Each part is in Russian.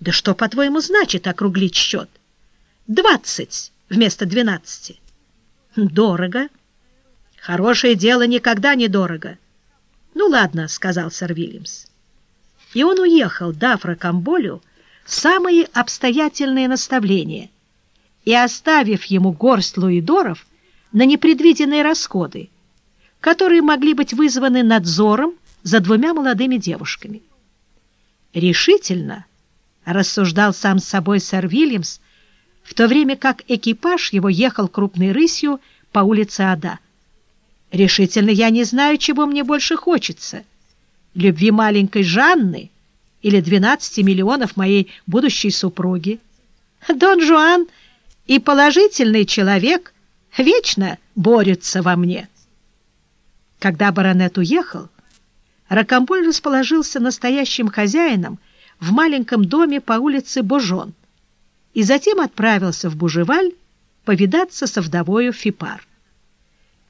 Да что, по-твоему, значит округлить счет? Двадцать вместо двенадцати. Дорого. Хорошее дело никогда не дорого. Ну, ладно, сказал сэр Вильямс. И он уехал, дав Рокамболю самые обстоятельные наставления и оставив ему горсть луидоров на непредвиденные расходы, которые могли быть вызваны надзором за двумя молодыми девушками. Решительно, рассуждал сам с собой сэр Вильямс, в то время как экипаж его ехал крупной рысью по улице Ада. Решительно я не знаю, чего мне больше хочется — любви маленькой Жанны или 12 миллионов моей будущей супруги. Дон Жуан и положительный человек вечно борются во мне. Когда баронет уехал, Рокамболь расположился настоящим хозяином в маленьком доме по улице Божон и затем отправился в Бужеваль повидаться со вдовою Фипар.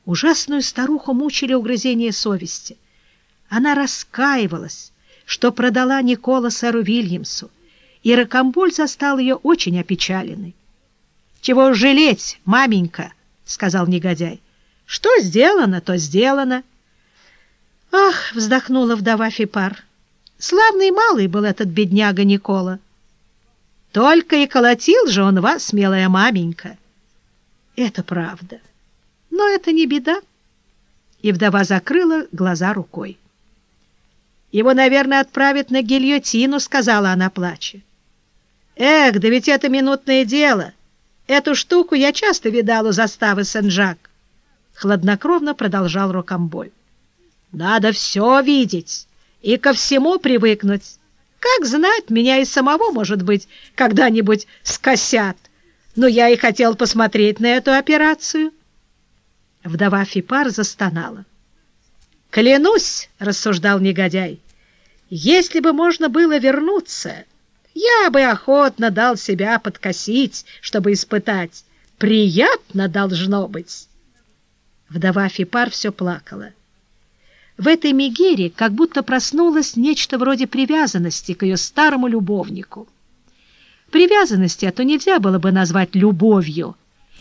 Ужасную старуху мучили угрызения совести. Она раскаивалась, что продала Никола сэру Вильямсу, и Рокамболь застал ее очень опечаленной. — Чего жалеть, маменька, — сказал негодяй. — Что сделано, то сделано. — Ах, — вздохнула вдова Фипар, — славный малый был этот бедняга Никола. — Только и колотил же он вас, смелая маменька. — Это правда. Но это не беда. И вдова закрыла глаза рукой. Его, наверное, отправят на гильотину, — сказала она, плача. Эх, да ведь это минутное дело. Эту штуку я часто видал у заставы Сен-Жак. Хладнокровно продолжал Рокамболь. Надо все видеть и ко всему привыкнуть. Как знать, меня и самого, может быть, когда-нибудь скосят. Но я и хотел посмотреть на эту операцию. Вдова Фипар застонала. «Клянусь!» — рассуждал негодяй. «Если бы можно было вернуться, я бы охотно дал себя подкосить, чтобы испытать. Приятно должно быть!» Вдова Фипар все плакала. В этой Мегере как будто проснулось нечто вроде привязанности к ее старому любовнику. Привязанности эту нельзя было бы назвать любовью,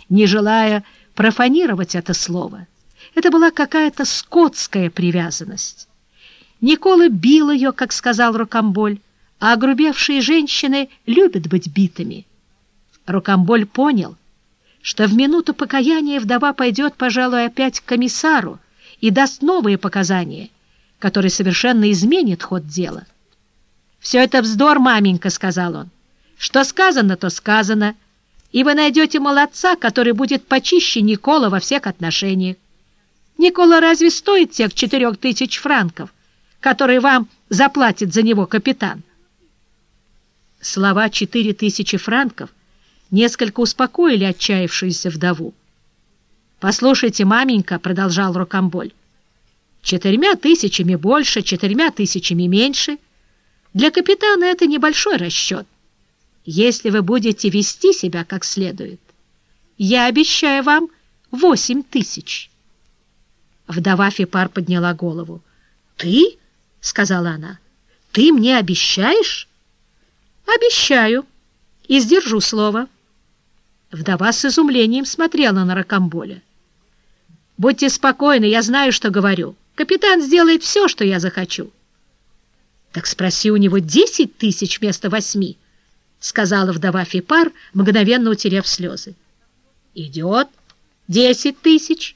не желая профанировать это слово. Это была какая-то скотская привязанность. Никола бил ее, как сказал Рокамболь, а огрубевшие женщины любят быть битыми. Рокамболь понял, что в минуту покаяния вдова пойдет, пожалуй, опять к комиссару и даст новые показания, которые совершенно изменят ход дела. «Все это вздор, маменька», — сказал он. «Что сказано, то сказано, и вы найдете молодца, который будет почище Никола во всех отношениях. Никола разве стоит тех четырех тысяч франков, которые вам заплатит за него капитан? Слова «четыре тысячи франков» несколько успокоили отчаявшуюся вдову. «Послушайте, маменька», — продолжал Рокамболь, «четырьмя тысячами больше, четырьмя тысячами меньше. Для капитана это небольшой расчет. Если вы будете вести себя как следует, я обещаю вам восемь тысяч». Вдова Фипар подняла голову. «Ты?» — сказала она. «Ты мне обещаешь?» «Обещаю и сдержу слово». Вдова с изумлением смотрела на Рокамболя. «Будьте спокойны, я знаю, что говорю. Капитан сделает все, что я захочу». «Так спроси у него десять тысяч вместо восьми», — сказала вдова Фипар, мгновенно утерев слезы. «Идет десять тысяч».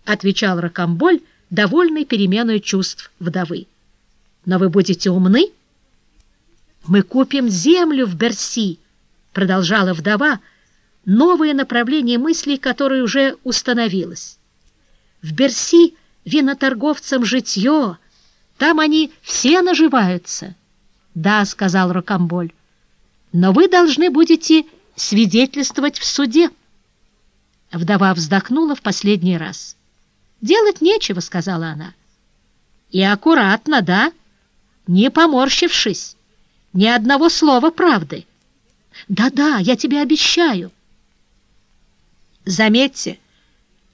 — отвечал Рокамболь, довольный переменой чувств вдовы. «Но вы будете умны?» «Мы купим землю в Берси», — продолжала вдова, новое направление мыслей, которое уже установилось. «В Берси виноторговцам житье, там они все наживаются». «Да», — сказал Рокамболь, — «но вы должны будете свидетельствовать в суде». Вдова вздохнула в последний раз. «Делать нечего», — сказала она. «И аккуратно, да? Не поморщившись. Ни одного слова правды». «Да-да, я тебе обещаю». «Заметьте,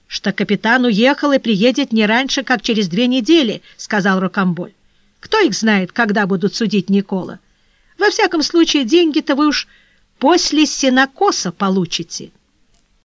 что капитан уехал и приедет не раньше, как через две недели», — сказал Рокамболь. «Кто их знает, когда будут судить Никола? Во всяком случае, деньги-то вы уж после сенокоса получите.